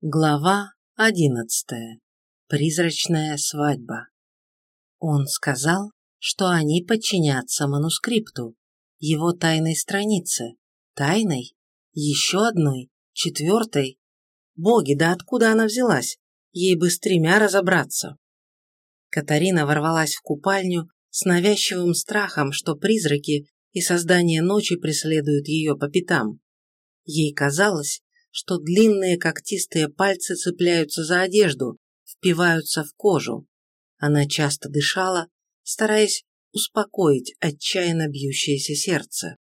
Глава одиннадцатая. Призрачная свадьба. Он сказал, что они подчинятся манускрипту, его тайной странице. Тайной? Еще одной? Четвертой? Боги, да откуда она взялась? Ей бы с тремя разобраться. Катарина ворвалась в купальню с навязчивым страхом, что призраки и создание ночи преследуют ее по пятам. Ей казалось, что длинные когтистые пальцы цепляются за одежду, впиваются в кожу. Она часто дышала, стараясь успокоить отчаянно бьющееся сердце.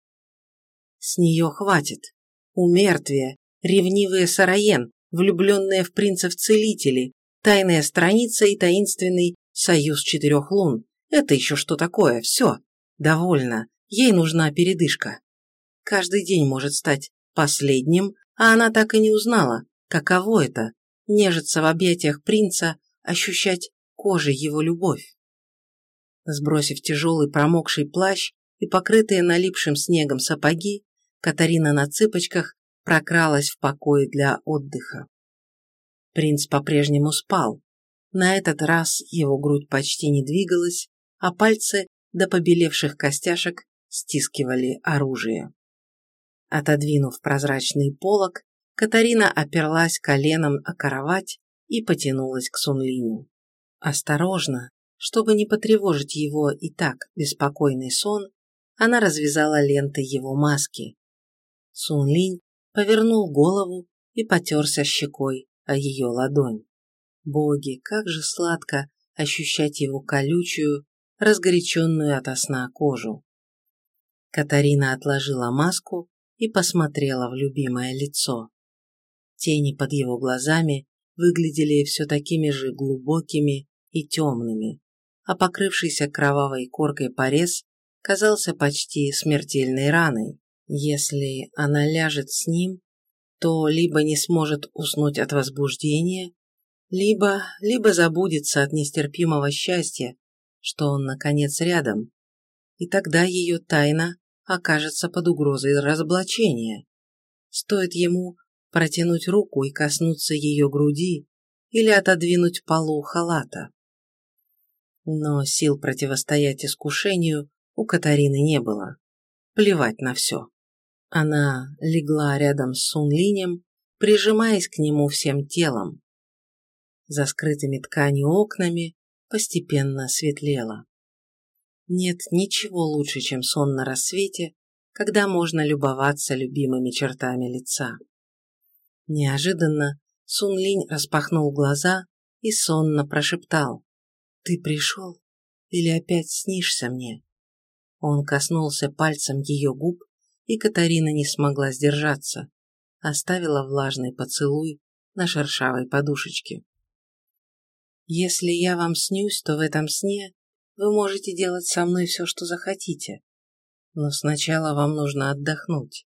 С нее хватит. Умертвие, ревнивые сараен, влюбленные в принцев-целителей, тайная страница и таинственный союз четырех лун. Это еще что такое? Все. Довольно. Ей нужна передышка. Каждый день может стать последним, а она так и не узнала, каково это – нежиться в объятиях принца, ощущать кожей его любовь. Сбросив тяжелый промокший плащ и покрытые налипшим снегом сапоги, Катарина на цыпочках прокралась в покое для отдыха. Принц по-прежнему спал. На этот раз его грудь почти не двигалась, а пальцы до побелевших костяшек стискивали оружие. Отодвинув прозрачный полог, Катарина оперлась коленом о кровать и потянулась к Сунлиню. Осторожно, чтобы не потревожить его и так беспокойный сон, она развязала ленты его маски. Сунлинь повернул голову и потерся щекой о ее ладонь. Боги, как же сладко ощущать его колючую, разгоряченную ото сна кожу. Катарина отложила маску и посмотрела в любимое лицо. Тени под его глазами выглядели все такими же глубокими и темными, а покрывшийся кровавой коркой порез казался почти смертельной раной. Если она ляжет с ним, то либо не сможет уснуть от возбуждения, либо, либо забудется от нестерпимого счастья, что он, наконец, рядом, и тогда ее тайна окажется под угрозой разоблачения. Стоит ему протянуть руку и коснуться ее груди или отодвинуть полу халата. Но сил противостоять искушению у Катарины не было. Плевать на все. Она легла рядом с Сунлинем, прижимаясь к нему всем телом. За скрытыми тканью окнами постепенно светлело. Нет ничего лучше, чем сон на рассвете, когда можно любоваться любимыми чертами лица. Неожиданно Сун Линь распахнул глаза и сонно прошептал. «Ты пришел? Или опять снишься мне?» Он коснулся пальцем ее губ, и Катарина не смогла сдержаться, оставила влажный поцелуй на шершавой подушечке. «Если я вам снюсь, то в этом сне вы можете делать со мной все, что захотите. Но сначала вам нужно отдохнуть.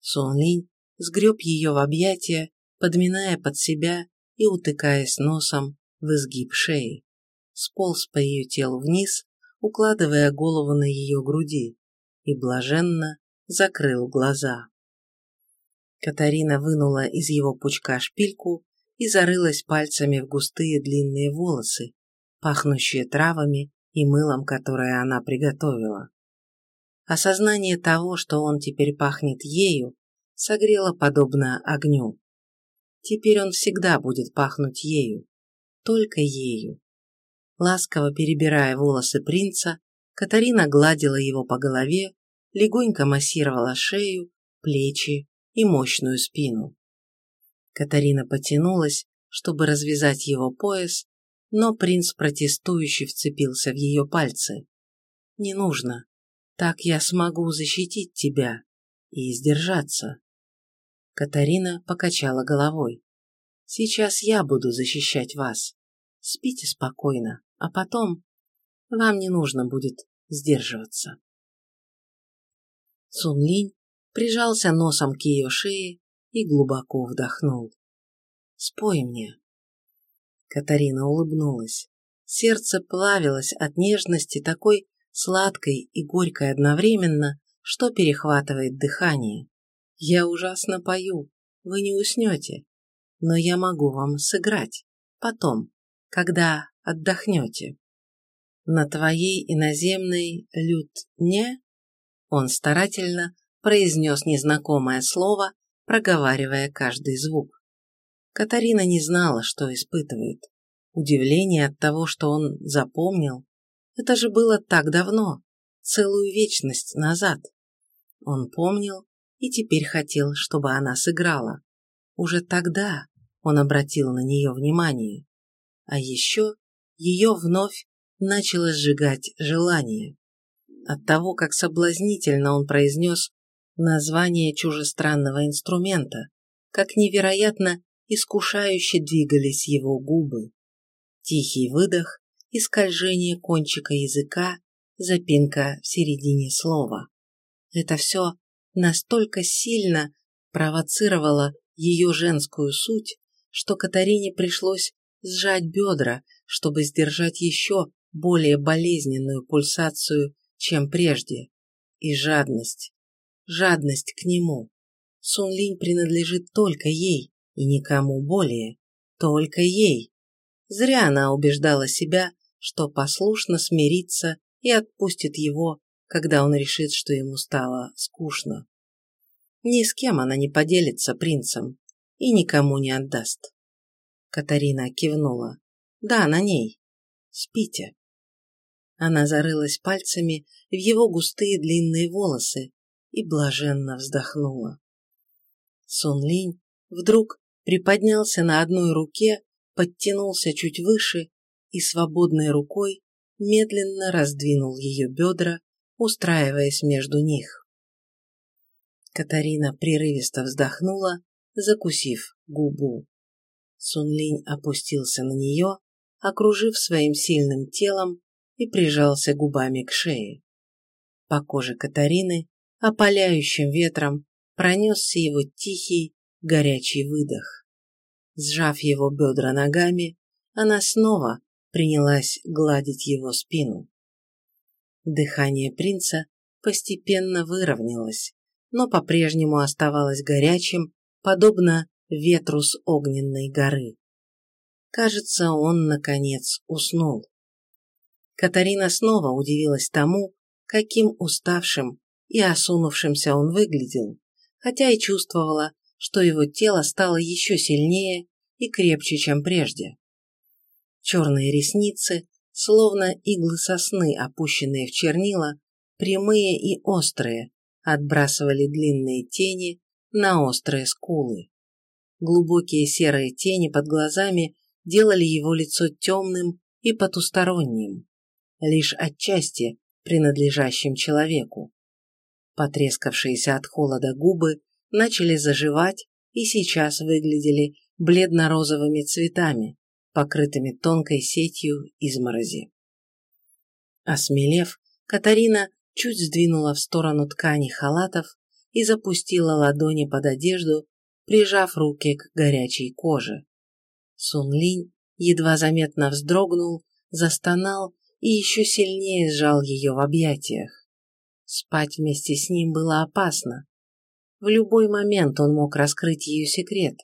Сон Линь сгреб ее в объятия, подминая под себя и утыкаясь носом в изгиб шеи. Сполз по ее телу вниз, укладывая голову на ее груди, и блаженно закрыл глаза. Катарина вынула из его пучка шпильку и зарылась пальцами в густые длинные волосы, пахнущие травами и мылом, которое она приготовила. Осознание того, что он теперь пахнет ею, согрело подобно огню. Теперь он всегда будет пахнуть ею, только ею. Ласково перебирая волосы принца, Катарина гладила его по голове, легонько массировала шею, плечи и мощную спину. Катарина потянулась, чтобы развязать его пояс, но принц протестующе вцепился в ее пальцы. «Не нужно. Так я смогу защитить тебя и сдержаться». Катарина покачала головой. «Сейчас я буду защищать вас. Спите спокойно, а потом вам не нужно будет сдерживаться». Сунлинь прижался носом к ее шее и глубоко вдохнул. «Спой мне». Катарина улыбнулась. Сердце плавилось от нежности такой сладкой и горькой одновременно, что перехватывает дыхание. «Я ужасно пою. Вы не уснете. но я могу вам сыграть. Потом, когда отдохнете. На твоей иноземной лютне он старательно произнес незнакомое слово, проговаривая каждый звук. Катарина не знала, что испытывает. Удивление от того, что он запомнил. Это же было так давно, целую вечность назад. Он помнил и теперь хотел, чтобы она сыграла. Уже тогда он обратил на нее внимание. А еще ее вновь начало сжигать желание. От того, как соблазнительно он произнес название чужестранного инструмента, как невероятно искушающе двигались его губы. Тихий выдох и скольжение кончика языка, запинка в середине слова. Это все настолько сильно провоцировало ее женскую суть, что Катарине пришлось сжать бедра, чтобы сдержать еще более болезненную пульсацию, чем прежде, и жадность. Жадность к нему. Сунлинь принадлежит только ей и никому более. Только ей. Зря она убеждала себя, что послушно смирится и отпустит его, когда он решит, что ему стало скучно. Ни с кем она не поделится принцем и никому не отдаст. Катарина кивнула. Да, на ней. Спите. Она зарылась пальцами в его густые длинные волосы и блаженно вздохнула. Сун Линь вдруг приподнялся на одной руке, подтянулся чуть выше и свободной рукой медленно раздвинул ее бедра, устраиваясь между них. Катарина прерывисто вздохнула, закусив губу. Сунлинь опустился на нее, окружив своим сильным телом и прижался губами к шее. По коже Катарины, опаляющим ветром, пронесся его тихий, горячий выдох. Сжав его бедра ногами, она снова принялась гладить его спину. Дыхание принца постепенно выровнялось, но по-прежнему оставалось горячим, подобно ветру с огненной горы. Кажется, он, наконец, уснул. Катарина снова удивилась тому, каким уставшим и осунувшимся он выглядел, хотя и чувствовала, что его тело стало еще сильнее и крепче, чем прежде. Черные ресницы, словно иглы сосны, опущенные в чернила, прямые и острые, отбрасывали длинные тени на острые скулы. Глубокие серые тени под глазами делали его лицо темным и потусторонним, лишь отчасти принадлежащим человеку. Потрескавшиеся от холода губы начали заживать и сейчас выглядели бледно-розовыми цветами, покрытыми тонкой сетью изморози. Осмелев, Катарина чуть сдвинула в сторону ткани халатов и запустила ладони под одежду, прижав руки к горячей коже. Сун Линь едва заметно вздрогнул, застонал и еще сильнее сжал ее в объятиях. Спать вместе с ним было опасно. В любой момент он мог раскрыть ее секрет,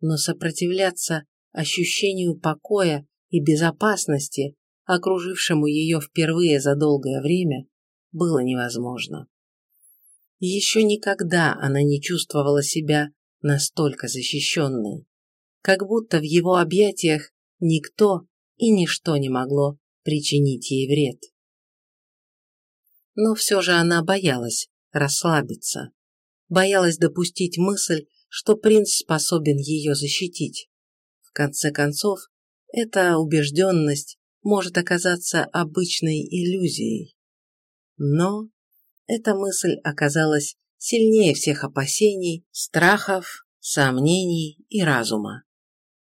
но сопротивляться ощущению покоя и безопасности, окружившему ее впервые за долгое время, было невозможно. Еще никогда она не чувствовала себя настолько защищенной, как будто в его объятиях никто и ничто не могло причинить ей вред. Но все же она боялась расслабиться, боялась допустить мысль, что принц способен ее защитить. В конце концов, эта убежденность может оказаться обычной иллюзией. Но эта мысль оказалась сильнее всех опасений, страхов, сомнений и разума.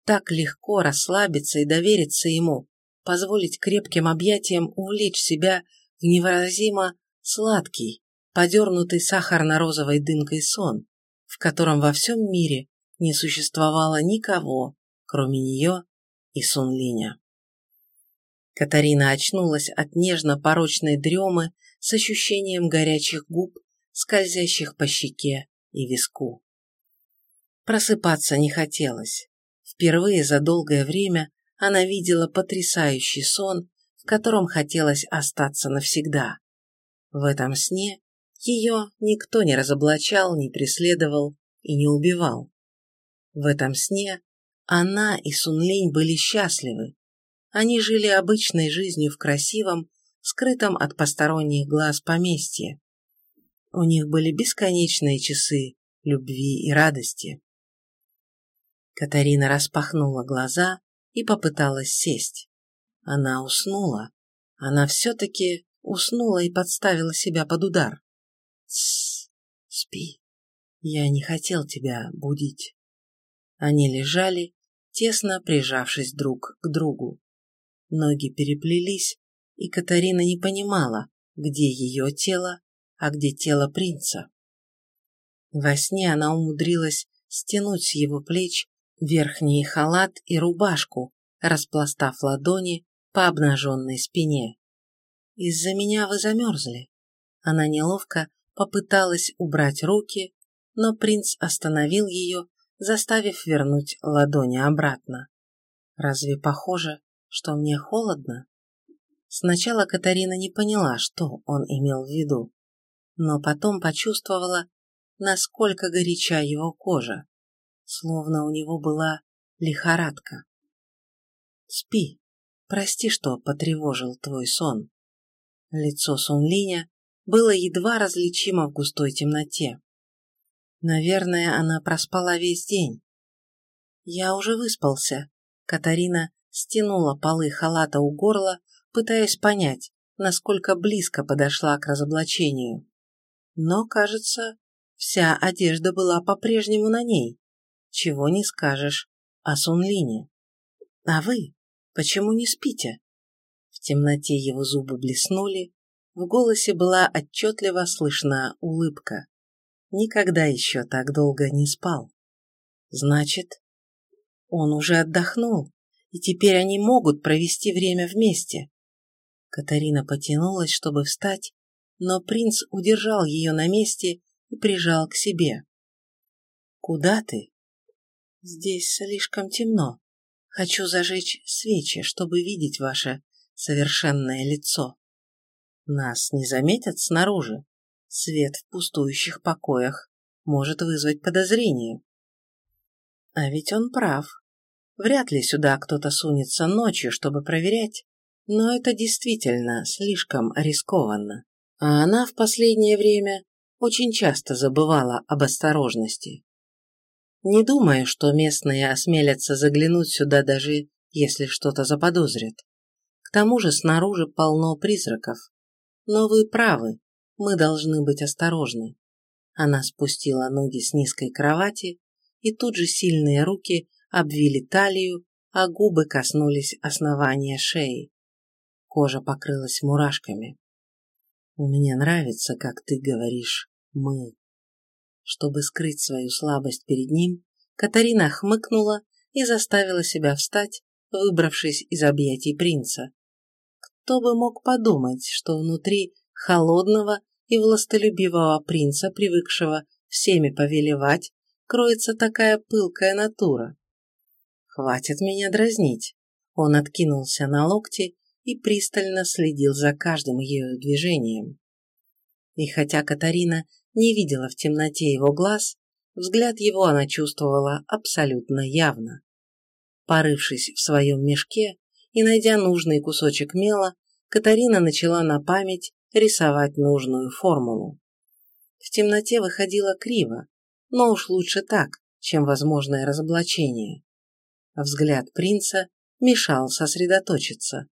Так легко расслабиться и довериться ему, позволить крепким объятиям увлечь себя в невыразимо сладкий, подернутый сахарно-розовой дымкой сон, в котором во всем мире не существовало никого, кроме нее и Сунлиня. Катарина очнулась от нежно-порочной дремы с ощущением горячих губ, скользящих по щеке и виску. Просыпаться не хотелось. Впервые за долгое время она видела потрясающий сон, в котором хотелось остаться навсегда. В этом сне ее никто не разоблачал, не преследовал и не убивал. В этом сне она и Сунлинь были счастливы. Они жили обычной жизнью в красивом, скрытом от посторонних глаз поместье. У них были бесконечные часы любви и радости. Катарина распахнула глаза и попыталась сесть. Она уснула. Она все-таки уснула и подставила себя под удар. Спи. Я не хотел тебя будить. Они лежали, тесно прижавшись друг к другу. Ноги переплелись, и Катарина не понимала, где ее тело, а где тело принца. Во сне она умудрилась стянуть с его плеч верхний халат и рубашку, распластав ладони по обнаженной спине. «Из-за меня вы замерзли». Она неловко попыталась убрать руки, но принц остановил ее, заставив вернуть ладони обратно. «Разве похоже, что мне холодно?» Сначала Катарина не поняла, что он имел в виду, но потом почувствовала, насколько горяча его кожа, словно у него была лихорадка. «Спи, прости, что потревожил твой сон». Лицо Сунлиня было едва различимо в густой темноте. Наверное, она проспала весь день. Я уже выспался. Катарина стянула полы халата у горла, пытаясь понять, насколько близко подошла к разоблачению. Но, кажется, вся одежда была по-прежнему на ней. Чего не скажешь о Сунлине. А вы почему не спите? В темноте его зубы блеснули, в голосе была отчетливо слышна улыбка. Никогда еще так долго не спал. Значит, он уже отдохнул, и теперь они могут провести время вместе. Катарина потянулась, чтобы встать, но принц удержал ее на месте и прижал к себе. «Куда ты?» «Здесь слишком темно. Хочу зажечь свечи, чтобы видеть ваше совершенное лицо. Нас не заметят снаружи. Свет в пустующих покоях может вызвать подозрение. А ведь он прав. Вряд ли сюда кто-то сунется ночью, чтобы проверять, но это действительно слишком рискованно. А она в последнее время очень часто забывала об осторожности. Не думаю, что местные осмелятся заглянуть сюда даже если что-то заподозрят. К тому же снаружи полно призраков. Но вы правы, мы должны быть осторожны. Она спустила ноги с низкой кровати, и тут же сильные руки обвили талию, а губы коснулись основания шеи. Кожа покрылась мурашками. «Мне нравится, как ты говоришь «мы». Чтобы скрыть свою слабость перед ним, Катарина хмыкнула и заставила себя встать, выбравшись из объятий принца. Кто бы мог подумать, что внутри холодного и властолюбивого принца, привыкшего всеми повелевать, кроется такая пылкая натура. Хватит меня дразнить. Он откинулся на локти и пристально следил за каждым ее движением. И хотя Катарина не видела в темноте его глаз, взгляд его она чувствовала абсолютно явно. Порывшись в своем мешке, и, найдя нужный кусочек мела, Катарина начала на память рисовать нужную формулу. В темноте выходило криво, но уж лучше так, чем возможное разоблачение. Взгляд принца мешал сосредоточиться.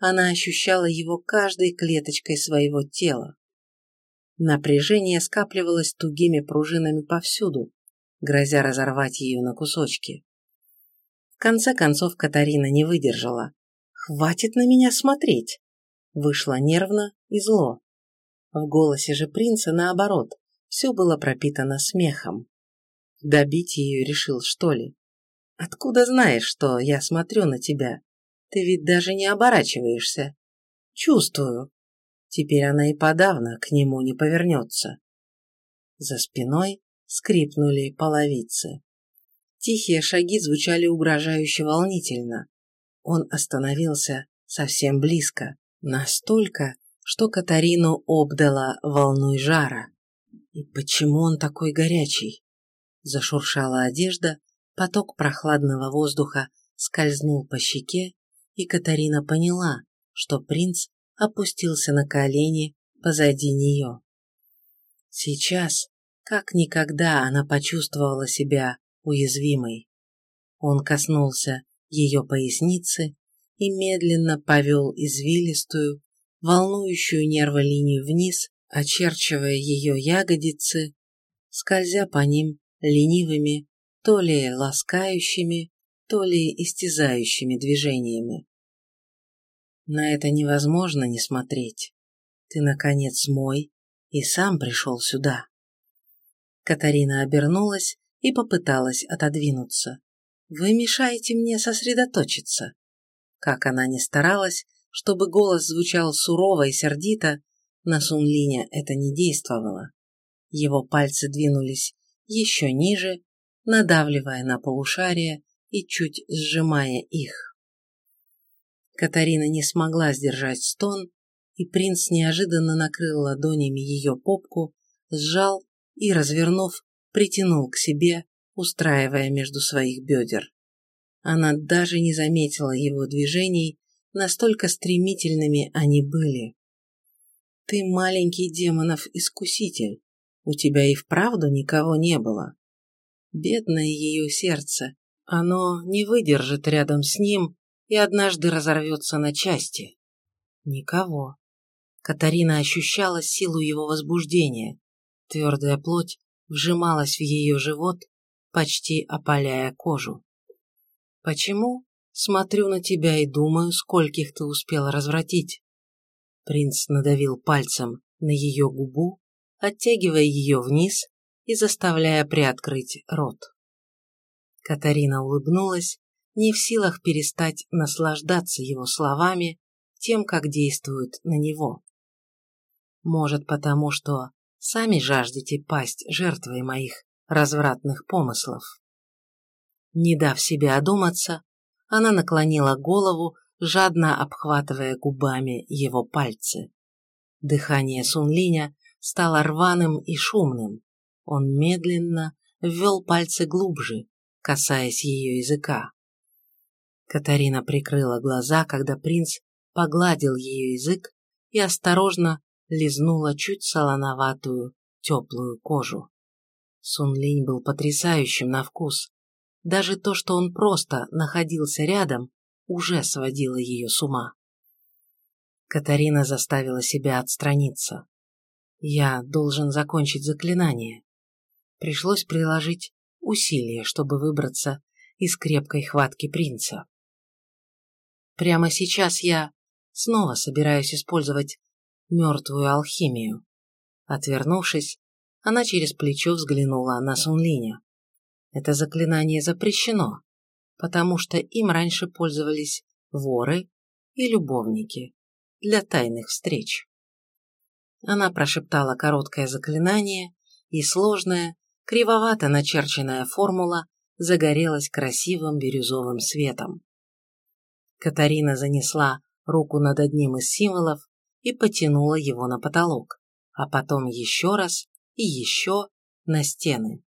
Она ощущала его каждой клеточкой своего тела. Напряжение скапливалось тугими пружинами повсюду, грозя разорвать ее на кусочки. В конце концов Катарина не выдержала. «Хватит на меня смотреть!» Вышло нервно и зло. В голосе же принца, наоборот, все было пропитано смехом. Добить ее решил, что ли? Откуда знаешь, что я смотрю на тебя? Ты ведь даже не оборачиваешься. Чувствую. Теперь она и подавно к нему не повернется. За спиной скрипнули половицы. Тихие шаги звучали угрожающе волнительно. Он остановился совсем близко, настолько, что Катарину обдала волной жара. И почему он такой горячий? Зашуршала одежда, поток прохладного воздуха скользнул по щеке, и Катарина поняла, что принц опустился на колени позади нее. Сейчас, как никогда, она почувствовала себя уязвимой. Он коснулся ее поясницы и медленно повел извилистую, волнующую нерволинию вниз, очерчивая ее ягодицы, скользя по ним ленивыми, то ли ласкающими, то ли истязающими движениями. На это невозможно не смотреть. Ты, наконец, мой и сам пришел сюда. Катарина обернулась и попыталась отодвинуться. Вы мешаете мне сосредоточиться. Как она ни старалась, чтобы голос звучал сурово и сердито, на Сунлиня это не действовало. Его пальцы двинулись еще ниже, надавливая на полушария и чуть сжимая их. Катарина не смогла сдержать стон, и принц неожиданно накрыл ладонями ее попку, сжал и, развернув, притянул к себе, устраивая между своих бедер. Она даже не заметила его движений, настолько стремительными они были. «Ты маленький демонов-искуситель, у тебя и вправду никого не было. Бедное ее сердце, оно не выдержит рядом с ним и однажды разорвется на части. Никого. Катарина ощущала силу его возбуждения. Твердая плоть вжималась в ее живот, почти опаляя кожу. «Почему?» Смотрю на тебя и думаю, скольких ты успела развратить. Принц надавил пальцем на ее губу, оттягивая ее вниз и заставляя приоткрыть рот. Катарина улыбнулась, не в силах перестать наслаждаться его словами, тем, как действуют на него. Может, потому что сами жаждете пасть жертвой моих развратных помыслов. Не дав себе одуматься, она наклонила голову, жадно обхватывая губами его пальцы. Дыхание Сунлиня стало рваным и шумным. Он медленно ввел пальцы глубже, касаясь ее языка. Катарина прикрыла глаза, когда принц погладил ее язык и осторожно лизнула чуть солоноватую, теплую кожу. Сунлинь был потрясающим на вкус. Даже то, что он просто находился рядом, уже сводило ее с ума. Катарина заставила себя отстраниться. Я должен закончить заклинание. Пришлось приложить усилия, чтобы выбраться из крепкой хватки принца. Прямо сейчас я снова собираюсь использовать мертвую алхимию. Отвернувшись, она через плечо взглянула на Сунлиня. Это заклинание запрещено, потому что им раньше пользовались воры и любовники для тайных встреч. Она прошептала короткое заклинание, и сложная, кривовато начерченная формула загорелась красивым бирюзовым светом. Катарина занесла руку над одним из символов и потянула его на потолок, а потом еще раз и еще на стены.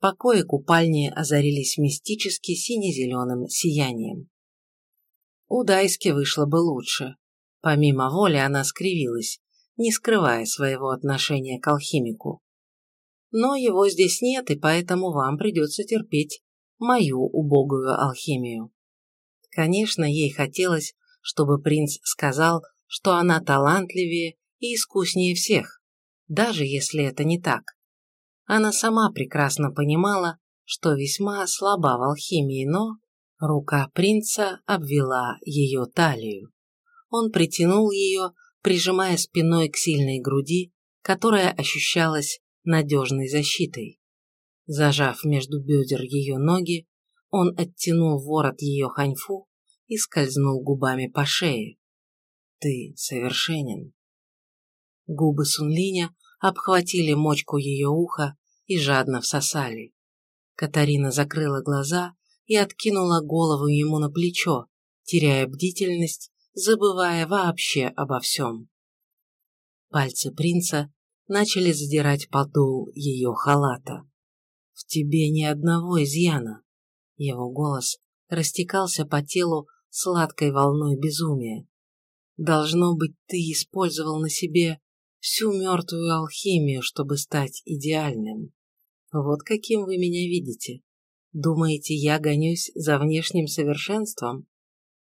Покои купальни озарились мистически сине-зеленым сиянием. У Дайски вышло бы лучше. Помимо воли она скривилась, не скрывая своего отношения к алхимику. Но его здесь нет, и поэтому вам придется терпеть мою убогую алхимию. Конечно, ей хотелось, чтобы принц сказал, что она талантливее и искуснее всех, даже если это не так. Она сама прекрасно понимала, что весьма слаба в алхимии, но рука принца обвела ее талию. Он притянул ее, прижимая спиной к сильной груди, которая ощущалась надежной защитой. Зажав между бедер ее ноги, он оттянул ворот ее ханьфу и скользнул губами по шее. «Ты совершенен». Губы Сунлиня обхватили мочку ее уха и жадно всосали. Катарина закрыла глаза и откинула голову ему на плечо, теряя бдительность, забывая вообще обо всем. Пальцы принца начали задирать подол ее халата. «В тебе ни одного изъяна!» Его голос растекался по телу сладкой волной безумия. «Должно быть, ты использовал на себе всю мертвую алхимию, чтобы стать идеальным. Вот каким вы меня видите. Думаете, я гонюсь за внешним совершенством?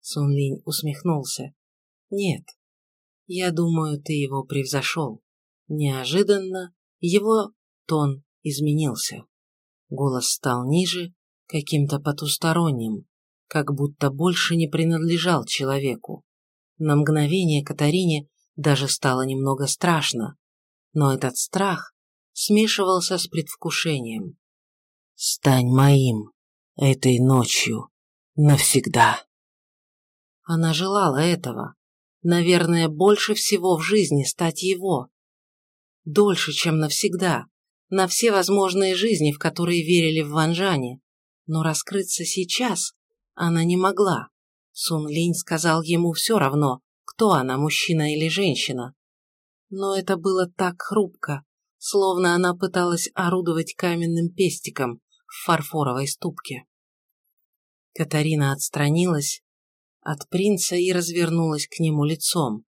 Сун Линь усмехнулся. Нет. Я думаю, ты его превзошел. Неожиданно его тон изменился. Голос стал ниже, каким-то потусторонним, как будто больше не принадлежал человеку. На мгновение Катарине даже стало немного страшно, но этот страх смешивался с предвкушением. «Стань моим этой ночью навсегда». Она желала этого. Наверное, больше всего в жизни стать его. Дольше, чем навсегда. На все возможные жизни, в которые верили в Ванжане. Но раскрыться сейчас она не могла. Сун Линь сказал ему все равно, кто она, мужчина или женщина. Но это было так хрупко, словно она пыталась орудовать каменным пестиком в фарфоровой ступке. Катарина отстранилась от принца и развернулась к нему лицом.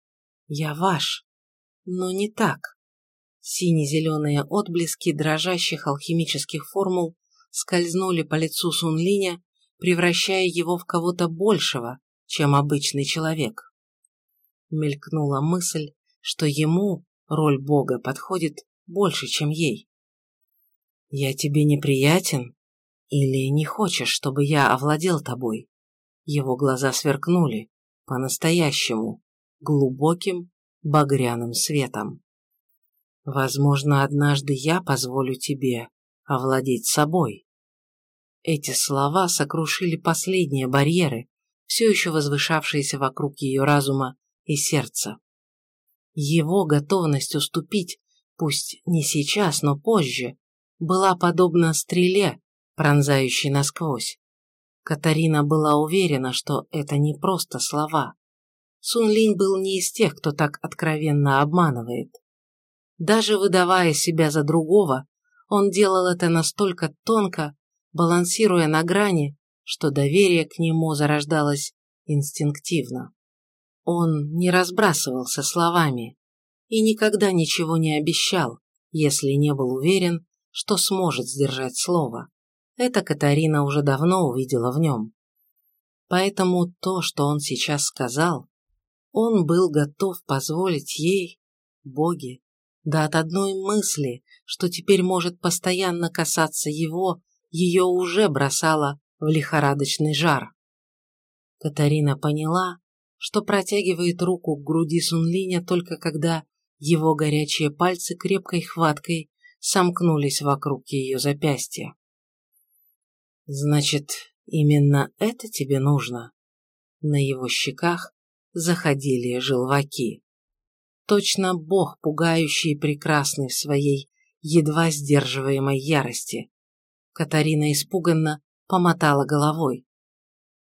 «Я ваш, но не так». Сине-зеленые отблески дрожащих алхимических формул скользнули по лицу Сунлиня, превращая его в кого-то большего, чем обычный человек. Мелькнула мысль, что ему роль Бога подходит больше, чем ей. «Я тебе неприятен? Или не хочешь, чтобы я овладел тобой?» Его глаза сверкнули, по-настоящему, глубоким багряным светом. «Возможно, однажды я позволю тебе овладеть собой». Эти слова сокрушили последние барьеры, все еще возвышавшиеся вокруг ее разума и сердца. Его готовность уступить пусть не сейчас, но позже, была подобна стреле, пронзающей насквозь. Катарина была уверена, что это не просто слова. Сун Линь был не из тех, кто так откровенно обманывает. Даже выдавая себя за другого, он делал это настолько тонко, балансируя на грани, что доверие к нему зарождалось инстинктивно. Он не разбрасывался словами, и никогда ничего не обещал, если не был уверен, что сможет сдержать слово. Это Катарина уже давно увидела в нем. Поэтому то, что он сейчас сказал, он был готов позволить ей, боги, да от одной мысли, что теперь может постоянно касаться его, ее уже бросало в лихорадочный жар. Катарина поняла, что протягивает руку к груди Сунлиня только когда его горячие пальцы крепкой хваткой сомкнулись вокруг ее запястья. «Значит, именно это тебе нужно?» На его щеках заходили желваки. Точно бог, пугающий и прекрасный в своей едва сдерживаемой ярости. Катарина испуганно помотала головой.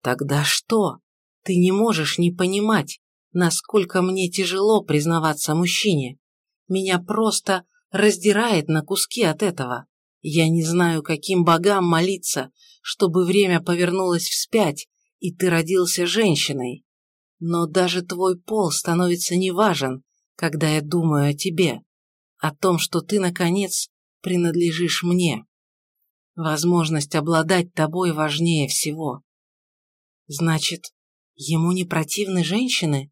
«Тогда что? Ты не можешь не понимать, насколько мне тяжело признаваться мужчине. Меня просто раздирает на куски от этого. Я не знаю, каким богам молиться, чтобы время повернулось вспять, и ты родился женщиной. Но даже твой пол становится неважен, когда я думаю о тебе, о том, что ты, наконец, принадлежишь мне. Возможность обладать тобой важнее всего. Значит, ему не противны женщины?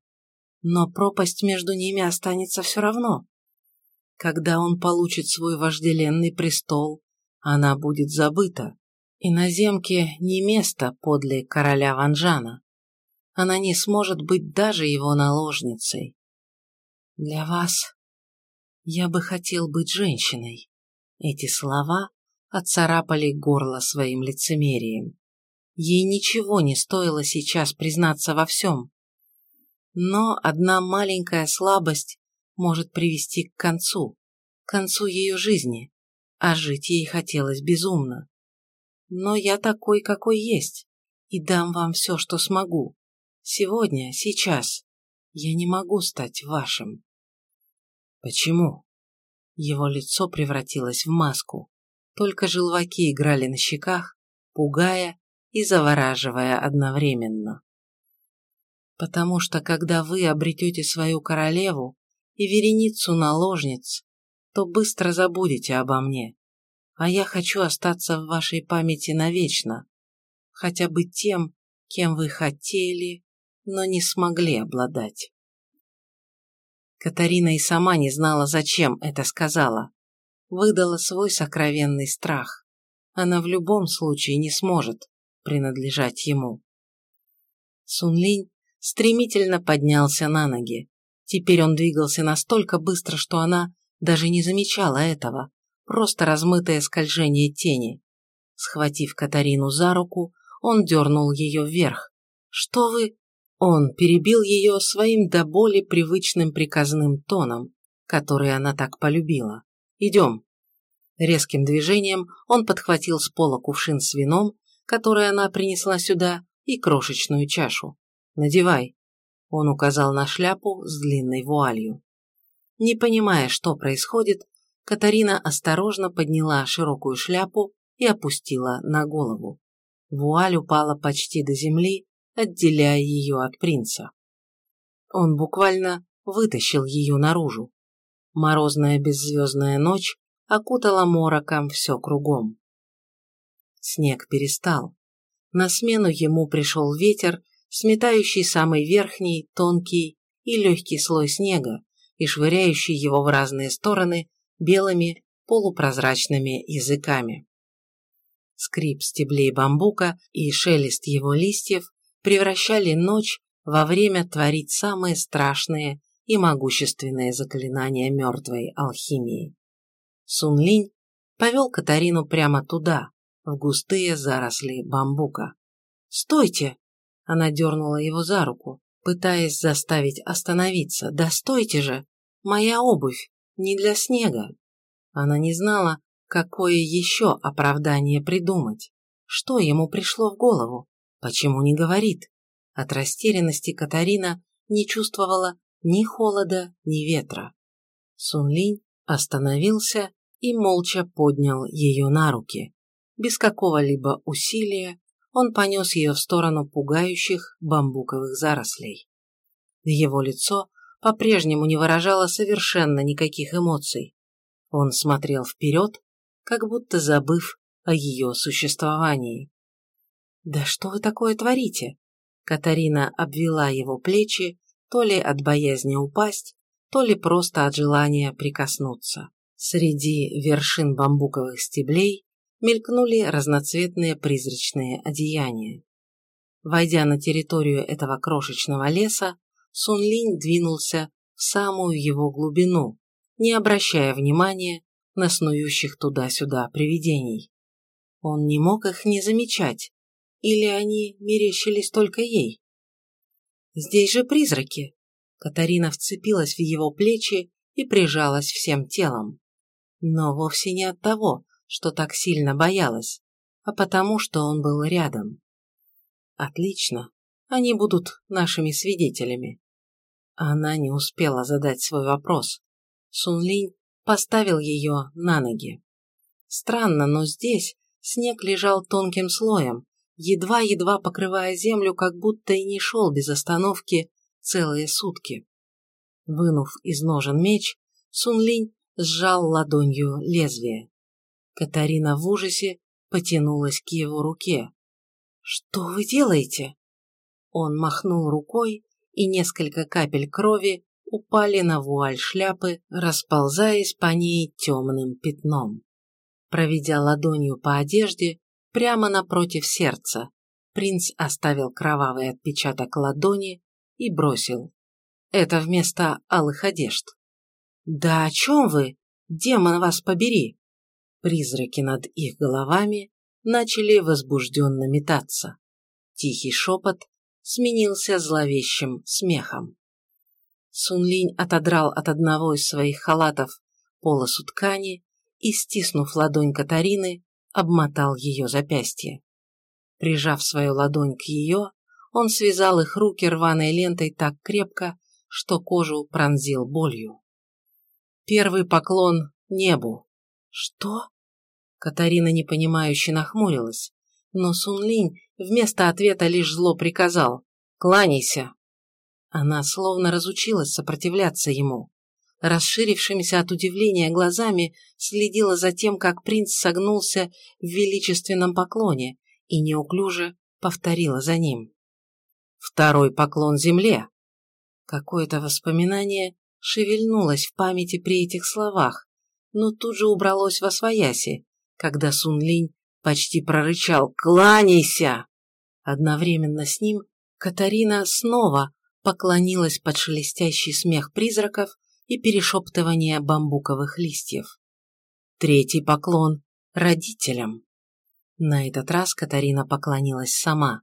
но пропасть между ними останется все равно. Когда он получит свой вожделенный престол, она будет забыта. И на земке не место подле короля Ванжана. Она не сможет быть даже его наложницей. Для вас я бы хотел быть женщиной. Эти слова отцарапали горло своим лицемерием. Ей ничего не стоило сейчас признаться во всем. Но одна маленькая слабость может привести к концу, к концу ее жизни, а жить ей хотелось безумно. Но я такой, какой есть, и дам вам все, что смогу. Сегодня, сейчас. Я не могу стать вашим. Почему? Его лицо превратилось в маску. Только желваки играли на щеках, пугая и завораживая одновременно. Потому что когда вы обретете свою королеву и вереницу наложниц, то быстро забудете обо мне, а я хочу остаться в вашей памяти навечно, хотя бы тем, кем вы хотели, но не смогли обладать. Катарина и сама не знала, зачем это сказала. Выдала свой сокровенный страх. Она в любом случае не сможет принадлежать ему. Сунлинь стремительно поднялся на ноги. Теперь он двигался настолько быстро, что она даже не замечала этого, просто размытое скольжение тени. Схватив Катарину за руку, он дернул ее вверх. «Что вы...» Он перебил ее своим до боли привычным приказным тоном, который она так полюбила. «Идем». Резким движением он подхватил с пола кувшин с вином, который она принесла сюда, и крошечную чашу. «Надевай». Он указал на шляпу с длинной вуалью. Не понимая, что происходит, Катарина осторожно подняла широкую шляпу и опустила на голову. Вуаль упала почти до земли, отделяя ее от принца. Он буквально вытащил ее наружу. Морозная беззвездная ночь окутала мороком все кругом. Снег перестал. На смену ему пришел ветер, сметающий самый верхний, тонкий и легкий слой снега и швыряющий его в разные стороны белыми полупрозрачными языками. Скрип стеблей бамбука и шелест его листьев превращали ночь во время творить самые страшные и могущественные заклинания мертвой алхимии. Сунлинь повел Катарину прямо туда, в густые заросли бамбука. «Стойте!» Она дернула его за руку, пытаясь заставить остановиться. «Да стойте же! Моя обувь! Не для снега!» Она не знала, какое еще оправдание придумать. Что ему пришло в голову? Почему не говорит? От растерянности Катарина не чувствовала ни холода, ни ветра. Сунлинь остановился и молча поднял ее на руки. Без какого-либо усилия он понес ее в сторону пугающих бамбуковых зарослей. Его лицо по-прежнему не выражало совершенно никаких эмоций. Он смотрел вперед, как будто забыв о ее существовании. «Да что вы такое творите?» Катарина обвела его плечи, то ли от боязни упасть, то ли просто от желания прикоснуться. Среди вершин бамбуковых стеблей мелькнули разноцветные призрачные одеяния. Войдя на территорию этого крошечного леса, Сунлинь двинулся в самую его глубину, не обращая внимания на снующих туда-сюда привидений. Он не мог их не замечать, или они мерещились только ей? Здесь же призраки. Катарина вцепилась в его плечи и прижалась всем телом. Но вовсе не от того, что так сильно боялась, а потому, что он был рядом. Отлично, они будут нашими свидетелями. Она не успела задать свой вопрос. Сунлинь поставил ее на ноги. Странно, но здесь снег лежал тонким слоем, едва-едва покрывая землю, как будто и не шел без остановки целые сутки. Вынув из ножен меч, Сунлинь сжал ладонью лезвие. Катарина в ужасе потянулась к его руке. «Что вы делаете?» Он махнул рукой, и несколько капель крови упали на вуаль шляпы, расползаясь по ней темным пятном. Проведя ладонью по одежде, прямо напротив сердца, принц оставил кровавый отпечаток ладони и бросил. Это вместо алых одежд. «Да о чем вы? Демон вас побери!» Призраки над их головами начали возбужденно метаться. Тихий шепот сменился зловещим смехом. Сунлинь отодрал от одного из своих халатов полосу ткани и, стиснув ладонь Катарины, обмотал ее запястье. Прижав свою ладонь к ее, он связал их руки рваной лентой так крепко, что кожу пронзил болью. Первый поклон небу. Что? Катарина непонимающе нахмурилась, но Сунлинь вместо ответа лишь зло приказал «Кланяйся!». Она словно разучилась сопротивляться ему. Расширившимися от удивления глазами следила за тем, как принц согнулся в величественном поклоне и неуклюже повторила за ним. Второй поклон земле. Какое-то воспоминание шевельнулось в памяти при этих словах, но тут же убралось во свояси, когда Сунлинь почти прорычал «Кланяйся!». Одновременно с ним Катарина снова поклонилась под шелестящий смех призраков и перешептывание бамбуковых листьев. Третий поклон родителям. На этот раз Катарина поклонилась сама.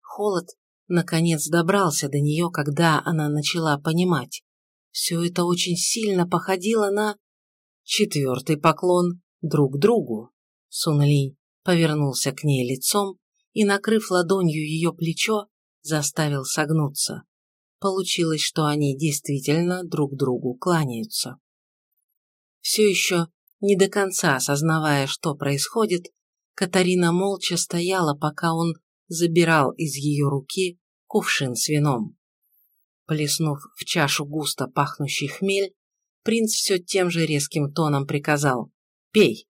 Холод, наконец, добрался до нее, когда она начала понимать. Все это очень сильно походило на... Четвертый поклон друг другу. Сунли повернулся к ней лицом и, накрыв ладонью ее плечо, заставил согнуться. Получилось, что они действительно друг другу кланяются. Все еще не до конца осознавая, что происходит, Катарина молча стояла, пока он забирал из ее руки кувшин с вином. Плеснув в чашу густо пахнущий хмель, принц все тем же резким тоном приказал «Пей».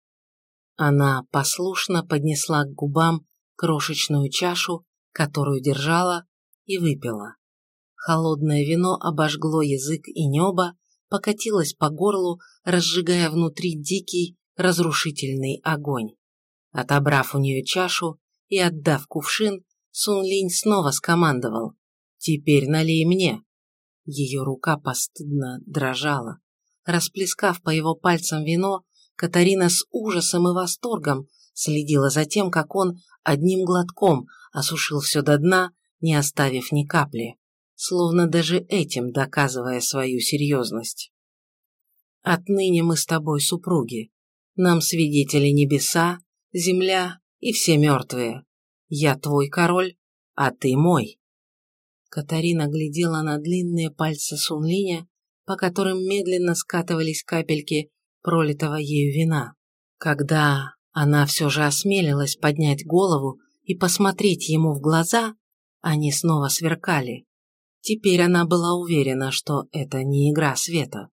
Она послушно поднесла к губам крошечную чашу, которую держала, и выпила. Холодное вино обожгло язык и небо, покатилось по горлу, разжигая внутри дикий, разрушительный огонь. Отобрав у нее чашу и отдав кувшин, Сун Линь снова скомандовал «Теперь налей мне». Ее рука постыдно дрожала. Расплескав по его пальцам вино, Катарина с ужасом и восторгом следила за тем, как он одним глотком осушил все до дна, не оставив ни капли словно даже этим доказывая свою серьезность. Отныне мы с тобой супруги. Нам свидетели небеса, земля и все мертвые. Я твой король, а ты мой. Катарина глядела на длинные пальцы Сунлиня, по которым медленно скатывались капельки пролитого ею вина. Когда она все же осмелилась поднять голову и посмотреть ему в глаза, они снова сверкали. Теперь она была уверена, что это не игра света.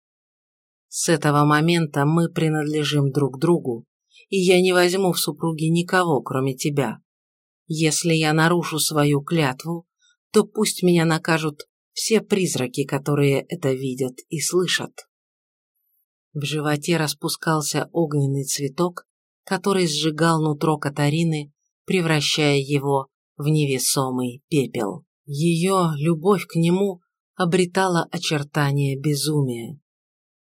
С этого момента мы принадлежим друг другу, и я не возьму в супруги никого, кроме тебя. Если я нарушу свою клятву, то пусть меня накажут все призраки, которые это видят и слышат. В животе распускался огненный цветок, который сжигал нутро Катарины, превращая его в невесомый пепел. Ее любовь к нему обретала очертания безумия.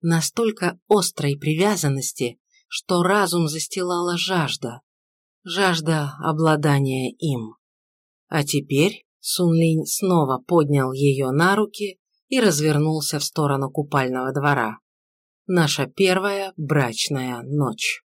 Настолько острой привязанности, что разум застилала жажда. Жажда обладания им. А теперь Сунлинь снова поднял ее на руки и развернулся в сторону купального двора. Наша первая брачная ночь.